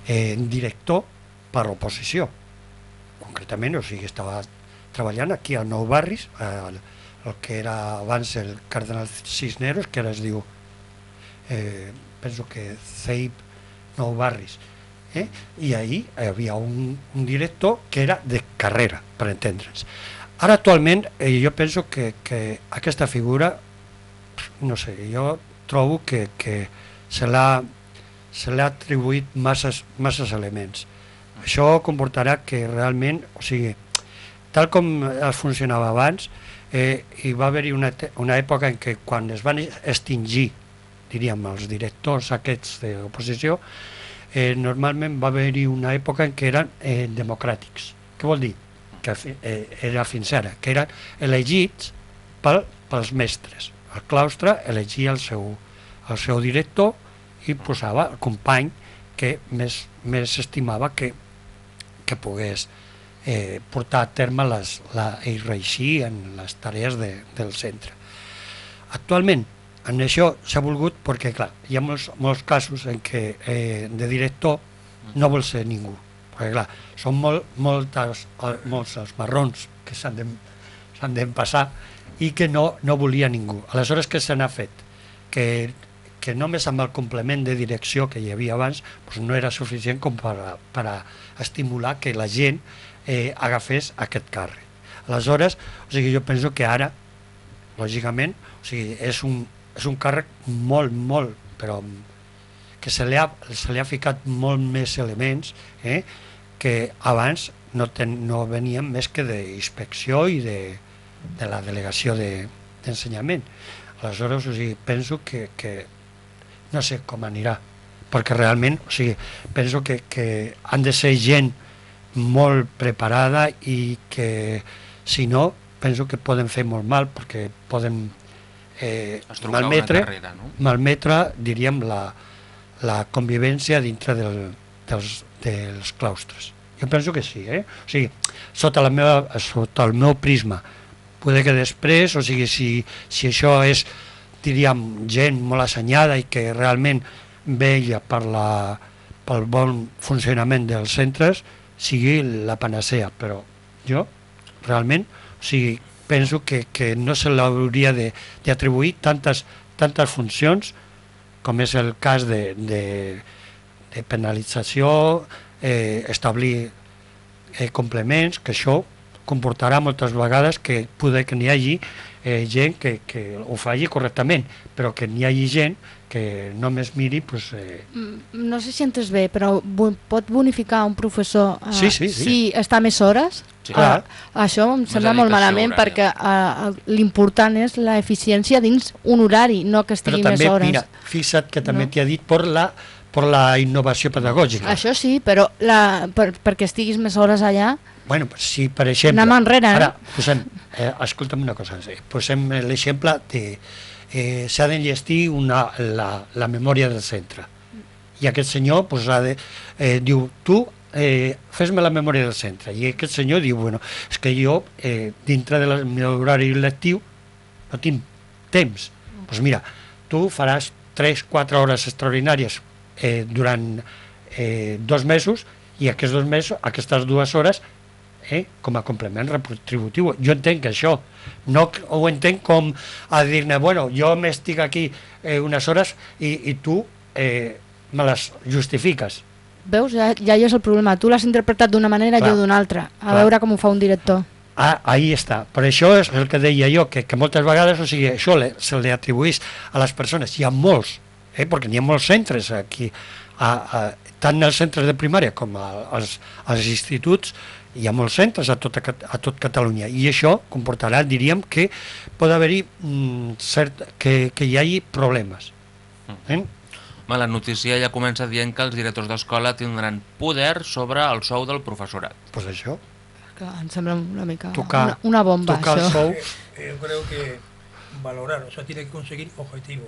eh, director per l'oposició concretament, o sigui, estava treballant aquí a Nou Barris, el que era abans el Cardenal Cisneros, que ara es diu, eh, que CEIP Nou Barris, eh? i ahir hi un, un director que era de carrera, per entendre'ns. Ara actualment eh, jo penso que, que aquesta figura, no sé, jo trobo que, que se l'ha se l'ha atribuït masses, masses elements. Això comportarà que realment, o sigui, tal com es funcionava abans, eh, hi va haver-hi una, una època en què quan es van extingir, diríem, els directors aquests d'oposició, eh, normalment va haver-hi una època en què eren eh, democràtics. Què vol dir? Que eh, era fins ara, que eren elegits pel, pels mestres. El claustre elegia el seu, el seu director i posava el company que més, més estimava que, que pogués eh, portar a terme les, la, i reeixir en les tarees de, del centre. Actualment, en això s'ha volgut perquè, clar, hi ha molts, molts casos en què eh, de director no vol ser ningú. Perquè, clar, són molt, moltes, eh, molts els marrons que s'han de, d'empassar i que no, no volia ningú. Aleshores, què se n'ha fet? Que, que només amb el complement de direcció que hi havia abans doncs no era suficient com per, per estimular que la gent eh, agafés aquest càrrec. Aleshores, o sigui, jo penso que ara, lògicament, o sigui, és un, és un càrrec molt, molt, però que se li ha, se li ha ficat molt més elements eh, que abans no, ten, no venien més que d'inspecció i de, de la delegació de- d'ensenyament. Aleshores, o sigui, penso que, que no sé com anirà, perquè realment, o sigui, penso que, que han de ser gent molt preparada i que, si no, penso que poden fer molt mal, perquè poden eh, malmetre, carrera, no? malmetre, diríem, la, la convivència dintre del, dels, dels claustres. Jo penso que sí, eh? O sigui, sota, la meva, sota el meu prisma, poder que després, o sigui, si, si això és, diríem, gent molt assenyada i que realment vella per la, pel bon funcionament dels centres, sigui la panacea, però jo realment, o sigui, penso que, que no se l'hauria d'atribuir tantes, tantes funcions com és el cas de, de, de penalització, eh, establir eh, complements, que això comportarà moltes vegades que poder que n'hi hagi eh, gent que, que ho faci correctament, però que n'hi hagi gent que només miri pues, eh, Mm, No sé si entes bé, però bu- pot bonificar un professor eh, Sí, sí, sí. si està més hores? Sí. Clar. Eh, això em sembla molt malament horària. perquè eh, l'important és la eficiència dins un horari, no que però estigui també, més hores. mira, fixa't que també No. t'hi ha dit per la, per la innovació pedagògica. Això sí, però la, per, perquè estiguis més hores allà... Bueno, si per exemple... Anem enrere, eh? Ara, posem, eh, escolta'm una cosa, eh, posem l'exemple de... Eh, S'ha d'enllestir una, la, la memòria del centre. I aquest senyor pues, ha de, eh, diu, tu eh, fes-me la memòria del centre. I aquest senyor diu, bueno, és que jo, eh, dintre del meu horari lectiu, no tinc temps. Doncs pues mira, tu faràs 3-4 hores extraordinàries eh, durant eh, dos mesos i aquests dos mesos, aquestes dues hores eh, com a complement retributiu. Jo entenc que això, no ho entenc com a dir-ne, bueno, jo m'estic aquí eh, unes hores i, i tu eh, me les justifiques. Veus? Ja, ja hi és el problema. Tu l'has interpretat d'una manera, Clar. jo d'una altra. A Clar. veure com ho fa un director. Ah, ahí està. Per això és el que deia jo, que, que moltes vegades o sigui, això le, se li atribueix a les persones. Hi ha molts, eh, perquè n'hi ha molts centres aquí, a, a, tant als centres de primària com a, als, als instituts, hi ha molts centres a tot, a, a tot Catalunya i això comportarà, diríem, que pot haver-hi mm, cert, que, que hi hagi problemes. Eh? Home, la notícia ja comença dient que els directors d'escola tindran poder sobre el sou del professorat. Pues això, Que em sembla una mica... Tocar- una, una bomba, tocar el això. sou, Eh, yo creo que valorar, o sea, tiene que conseguir objetivos.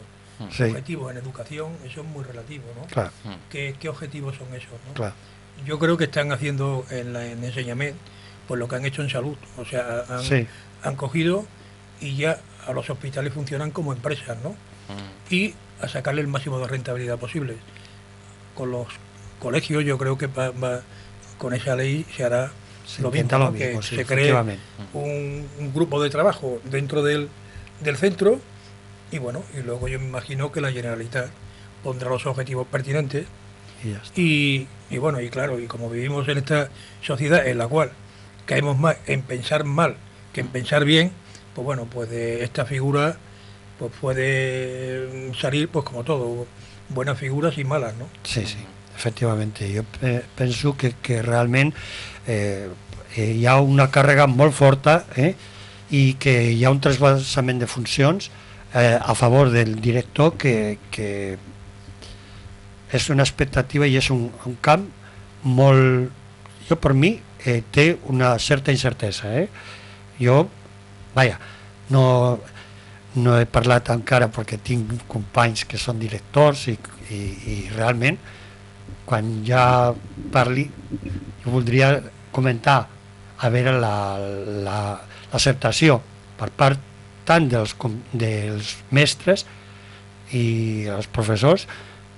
Sí, Objetivos en educación, eso es muy relativo, ¿no? clar, ¿Qué, qué objetivos son esos? no? clar. Yo creo que están haciendo en, la, en enseñamiento pues lo que han hecho en salud. O sea, han, Sí. han cogido y ya a los hospitales funcionan como empresas, ¿no? Y a sacarle el máximo de rentabilidad posible. Con los colegios yo creo que va- va- con esa ley se hará Se lo mismo, lo que sí, se cree un, un grupo de trabajo dentro del, del centro y bueno, y luego yo me imagino que la Generalitat pondrá los objetivos pertinentes y, y bueno, y claro, y como vivimos en esta sociedad en la cual caemos más en pensar mal que en pensar bien, pues bueno, pues de esta figura pues puede salir pues como todo, buenas figuras y malas, ¿no? Sí, sí, efectivament. Jo pe- penso que, que realment eh, eh, hi ha una càrrega molt forta eh, i que hi ha un trasbalsament de funcions eh, a favor del director que, que és una expectativa i és un, un camp molt... Jo per mi eh, té una certa incertesa. Eh? Jo, vaja, no, no he parlat encara perquè tinc companys que són directors i, i, i realment quan ja parli jo voldria comentar a veure la- la- l'acceptació la, per part tant dels, com- dels mestres i els professors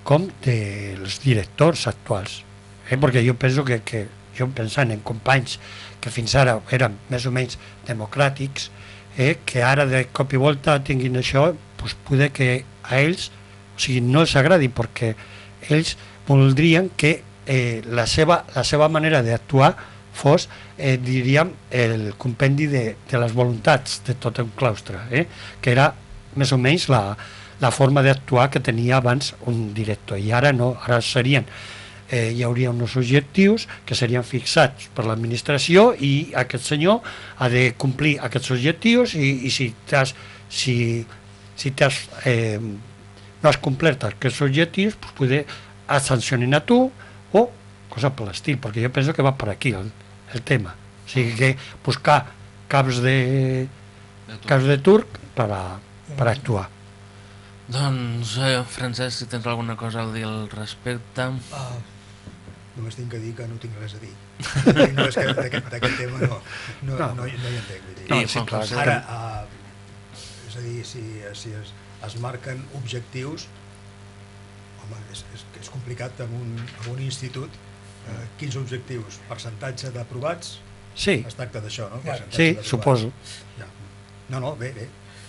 com dels directors actuals eh? perquè jo penso que, que jo pensant en companys que fins ara eren més o menys democràtics eh, que ara de cop i volta tinguin això, doncs poder que a ells o sigui, no els agradi perquè ells voldrien que eh, la, seva, la seva manera d'actuar fos, eh, diríem, el compendi de, de les voluntats de tot el claustre, eh? que era més o menys la, la forma d'actuar que tenia abans un director, i ara no, ara serien eh, hi hauria uns objectius que serien fixats per l'administració i aquest senyor ha de complir aquests objectius i, i si t'has si, si t'has eh, no has complert aquests objectius pues poder et sancionin a tu o cosa per l'estil, perquè jo penso que va per aquí el, el tema o sigui que buscar caps de, De tu. caps de turc per, a, per actuar Doncs, eh, Francesc, si tens alguna cosa a dir al respecte... Ah, només tinc que dir que no tinc res a dir. No és que d'aquest tema no, no, no, no, no hi entenc. Vull dir. No, sí, clar, José, Ara, uh, és a dir, si, si es, es marquen objectius, home, és, és, és complicat amb un, amb un institut, uh, quins objectius? Percentatge d'aprovats? sí, Es tracta d'això, no? Ja. Percentatge sí, suposo Ja. No, no, bé, bé.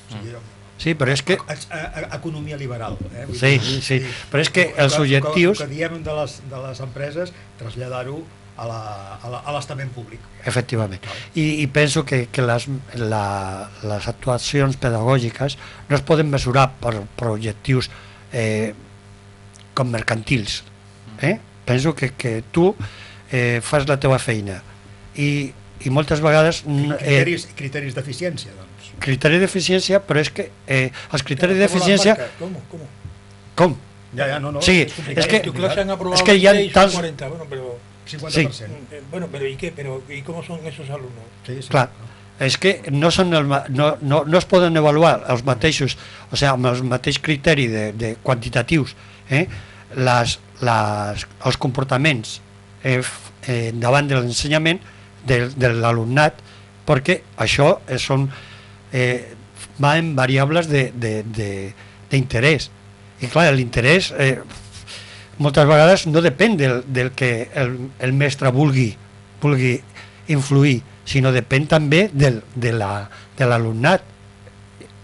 O sigui, sí, però és que a- a- economia liberal. Eh? Vull Sí, dir, sí, però és que els el objectius- El que, diem de les, de les empreses, traslladar-ho a la- a la- a l'estament públic. efectivament. I, i penso que, que les, la, les actuacions pedagògiques no es poden mesurar per, per objectius eh, com mercantils. Eh? Penso que, que tu eh, fas la teva feina i, i moltes vegades... n- Criteris, criteris d'eficiència, doncs. criteri d'eficiència, però és que eh, els criteris ¿Cómo las d'eficiència... ¿Cómo? ¿Cómo? Com? Ja, ja, no, no. Sí, complicado, es que- han aprobado es que ya 20 y son tals- 40, bueno, pero... 50%. eh, Bueno, pero ¿y qué? Pero, ¿Y cómo son esos alumnos? Sí, sí. Clar, és que no, són el, no, no, no es poden avaluar els mateixos, o sigui, amb el mateix criteri de, de quantitatius, eh? Les, les, els comportaments eh, eh, davant de l'ensenyament de, de l'alumnat, perquè això eh, són eh, va en variables d'interès. I clar, l'interès eh, moltes vegades no depèn del, del que el, el mestre vulgui, vulgui influir, sinó depèn també del, de la- l'alumnat,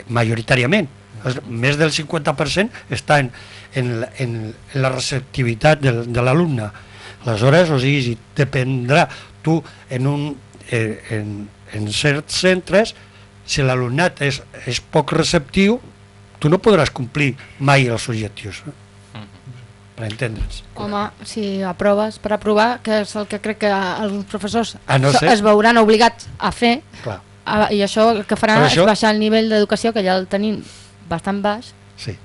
majoritàriament. El- Més del 50% està en, en, la- en, en la receptivitat del, de l'alumne. Aleshores, o sigui, si dependrà tu en, un, eh, en, en certs centres, si l'alumnat és, és poc receptiu, tu no podràs complir mai els objectius. eh? Per entendre'ns. Home, si aproves per aprovar, que és el que crec que alguns professors A no ser- es veuran obligats a fer, Clar, a, i això el que faran Però és això- baixar el nivell d'educació, que ja el tenim bastant baix. sí.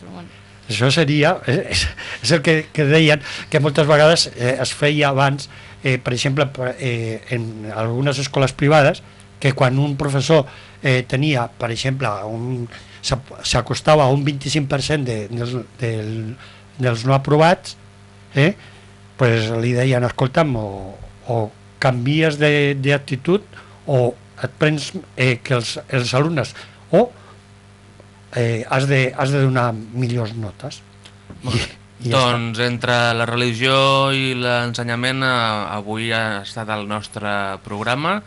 Però bueno. Això seria, eh, és, és el que, que deien, que moltes vegades eh, es feia abans, eh, per exemple, eh, en algunes escoles privades, que quan un professor eh, tenia, per exemple, un, s'acostava a un 25% de, dels, del, dels no aprovats, eh, pues li deien, escolta'm, o, o canvies d'actitud o et prens eh, que els, els alumnes o eh, has, de, has de donar millors notes. I, i ja està. Doncs entre la religió i l'ensenyament eh, avui ha estat el nostre programa.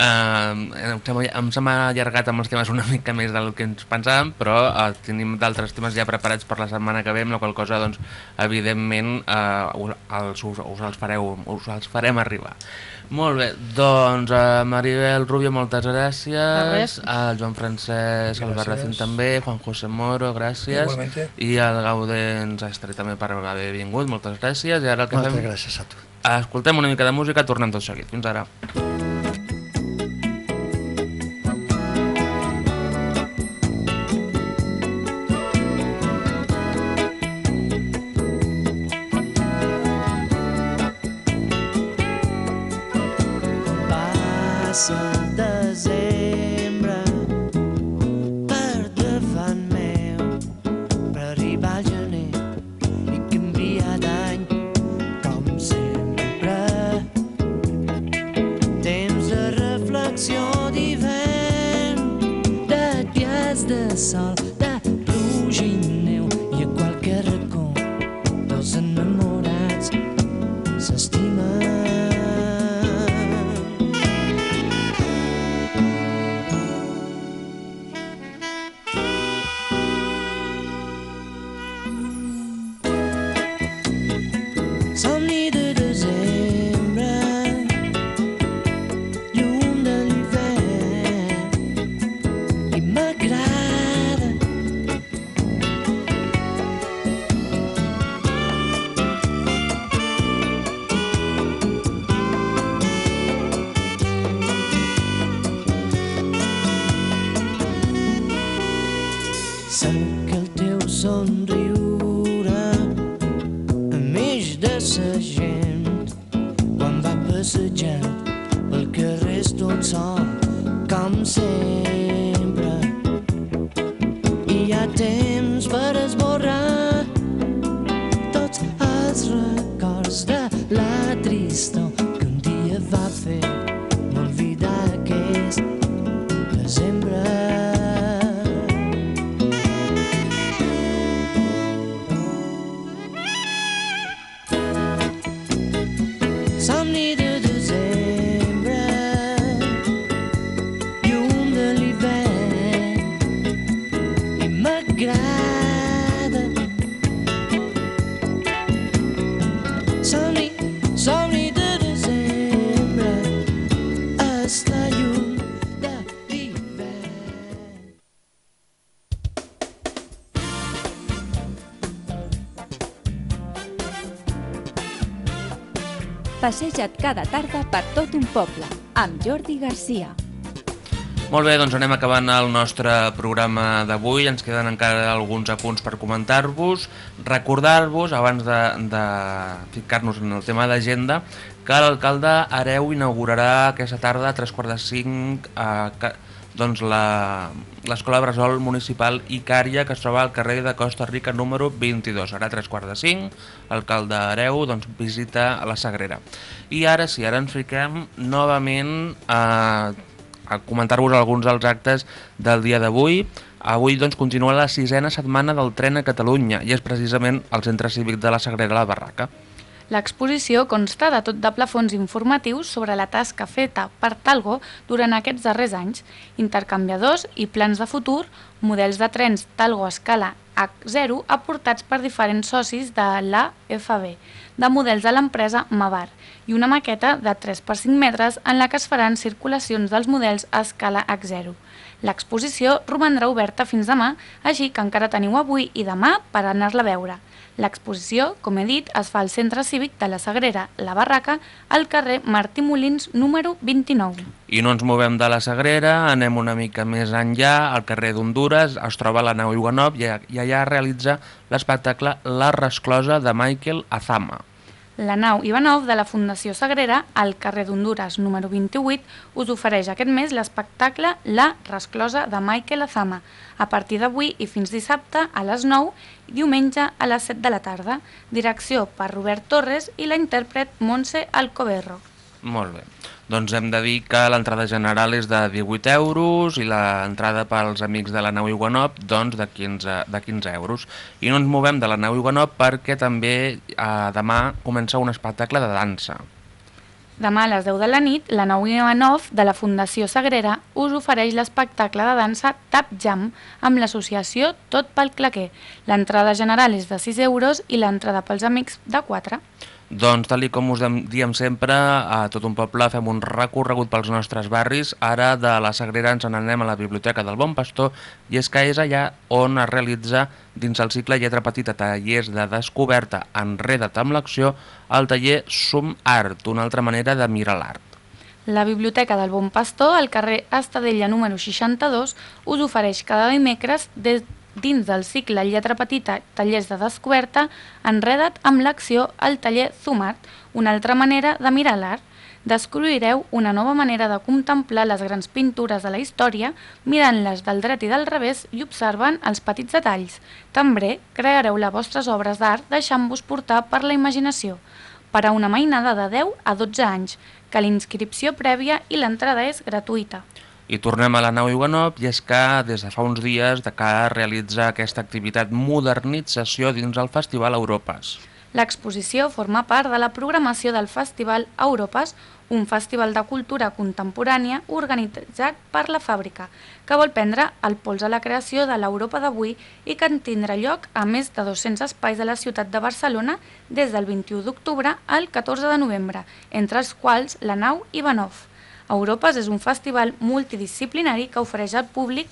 Eh, em sembla- allargat amb els temes una mica més del que ens pensàvem, però eh, tenim d'altres temes ja preparats per la setmana que ve, amb la qual cosa, doncs, evidentment, eh, els, us, us, els fareu, us els farem arribar. Molt bé, doncs uh, Maribel Rubio, moltes gràcies. Al Joan Francesc Gràcies. Albarracín també, Juan José Moro, gràcies. Igualmente. I al Gaudens Astre també per haver vingut, moltes gràcies. I ara el que Moltes fem... gràcies a tu. Escoltem una mica de música, tornem tot seguit. Fins ara. Passa Sé que el teu somriure enmig de sa gent quan va passejant pel carrer tot sol com sempre Passeja't cada tarda per tot un poble, amb Jordi Garcia. Molt bé, doncs anem acabant el nostre programa d'avui. Ens queden encara alguns apunts per comentar-vos. Recordar-vos, abans de, de ficar-nos en el tema d'agenda, que l'alcalde Areu inaugurarà aquesta tarda a tres quarts de cinc a, ca- doncs la- l'escola Bressol Municipal Icària que es troba al carrer de Costa Rica número 22. Serà a tres quarts de cinc, l'alcalde Areu doncs, visita a la Sagrera. I ara sí, ara ens fiquem novament a, a comentar-vos alguns dels actes del dia d'avui. Avui doncs, continua la sisena setmana del tren a Catalunya i és precisament al centre cívic de la Sagrera la Barraca. L'exposició consta de tot de plafons informatius sobre la tasca feta per Talgo durant aquests darrers anys, intercanviadors i plans de futur, models de trens Talgo a escala H0 aportats per diferents socis de l'AFB, de models de l'empresa Mavar, i una maqueta de 3 per 5 metres en la que es faran circulacions dels models a escala H0. L'exposició romandrà oberta fins demà, així que encara teniu avui i demà per anar-la a veure. L'exposició, com he dit, es fa al Centre Cívic de la Sagrera, la Barraca, al carrer Martí Molins, número 29. I no ens movem de la Sagrera, anem una mica més enllà, al carrer d'Honduras, es troba la nau Iwanov i, allà realitza l'espectacle La Resclosa de Michael Azama. La nau Ivanov de la Fundació Sagrera, al carrer d'Honduras número 28, us ofereix aquest mes l'espectacle La Resclosa de Michael Azama, a partir d'avui i fins dissabte a les 9 i diumenge a les 7 de la tarda. Direcció per Robert Torres i la intèrpret Montse Alcoberro. Molt bé. Doncs hem de dir que l'entrada general és de 18 euros i l'entrada pels amics de la nau Iguanop doncs de 15, de 15 euros. I no ens movem de la nau Iguanop perquè també eh, demà comença un espectacle de dansa. Demà a les 10 de la nit, la nau Ivanov de la Fundació Sagrera us ofereix l'espectacle de dansa Tap Jam amb l'associació Tot pel Claquer. L'entrada general és de 6 euros i l'entrada pels amics de 4. Doncs, tal com us diem sempre, a tot un poble fem un recorregut pels nostres barris. Ara de la Sagrera ens n'anem a la Biblioteca del Bon Pastor i és que és allà on es realitza, dins el cicle Lletra Petita Tallers de Descoberta Enreda't amb l'acció, el taller Sum Art, una altra manera de mirar l'art. La Biblioteca del Bon Pastor, al carrer Estadella número 62, us ofereix cada dimecres des, dins del cicle Lletra Petita Tallers de Descoberta Enreda't amb l'acció al taller Zumart, una altra manera de mirar l'art. Descobrireu una nova manera de contemplar les grans pintures de la història mirant-les del dret i del revés i observant els petits detalls. També creareu les vostres obres d'art deixant-vos portar per la imaginació per a una mainada de 10 a 12 anys, que l'inscripció prèvia i l'entrada és gratuïta. I tornem a la nau Iwanov i és que des de fa uns dies de que realitza aquesta activitat modernització dins el Festival Europes. L'exposició forma part de la programació del Festival Europes, un festival de cultura contemporània organitzat per la fàbrica, que vol prendre el pols a la creació de l'Europa d'avui i que en tindrà lloc a més de 200 espais de la ciutat de Barcelona des del 21 d'octubre al 14 de novembre, entre els quals la nau Ivanov. Europes és un festival multidisciplinari que ofereix al públic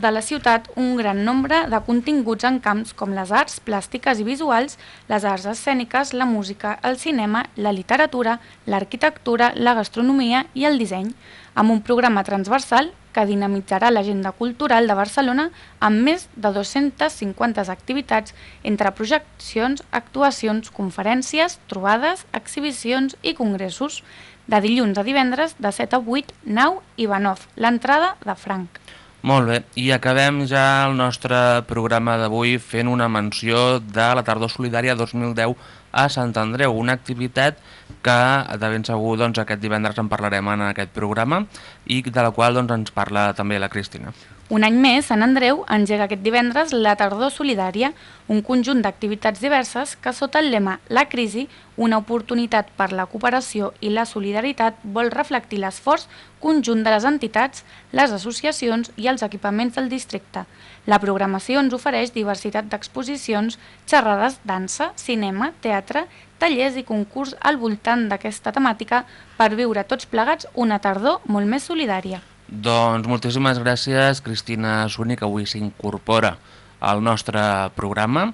de la ciutat un gran nombre de continguts en camps com les arts plàstiques i visuals, les arts escèniques, la música, el cinema, la literatura, l'arquitectura, la gastronomia i el disseny, amb un programa transversal que dinamitzarà l'agenda cultural de Barcelona amb més de 250 activitats entre projeccions, actuacions, conferències, trobades, exhibicions i congressos. De dilluns a divendres, de 7 a 8, Nau Ivanov, l'entrada de Franc. Molt bé, i acabem ja el nostre programa d'avui fent una menció de la Tardor Solidària 2010 a Sant Andreu, una activitat que de ben segur doncs, aquest divendres en parlarem en aquest programa i de la qual doncs, ens parla també la Cristina. Un any més, Sant Andreu engega aquest divendres la Tardor Solidària, un conjunt d'activitats diverses que sota el lema La crisi, una oportunitat per la cooperació i la solidaritat vol reflectir l'esforç conjunt de les entitats, les associacions i els equipaments del districte. La programació ens ofereix diversitat d'exposicions, xerrades, dansa, cinema, teatre, tallers i concurs al voltant d'aquesta temàtica per viure tots plegats una tardor molt més solidària. Doncs moltíssimes gràcies Cristina Suni que avui s'incorpora al nostre programa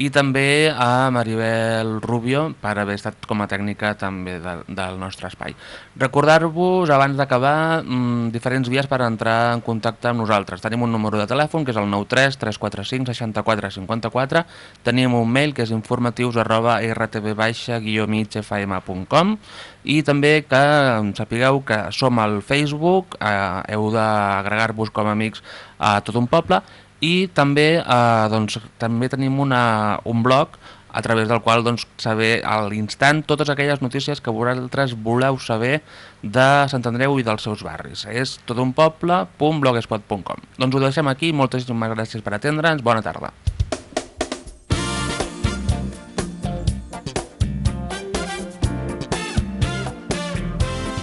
i també a Maribel Rubio per haver estat com a tècnica també de, del nostre espai. Recordar-vos, abans d'acabar, mm, diferents vies per entrar en contacte amb nosaltres. Tenim un número de telèfon que és el 93 345 64 54, tenim un mail que és informatius arroba rtb-migfm.com i també que sapigueu que som al Facebook, eh, heu d'agregar-vos com a amics a tot un poble i també, eh, doncs, també tenim una, un blog a través del qual doncs, saber a l'instant totes aquelles notícies que vosaltres voleu saber de Sant Andreu i dels seus barris. És totunpoble.blogspot.com Doncs ho deixem aquí, moltes gràcies per atendre'ns, bona tarda.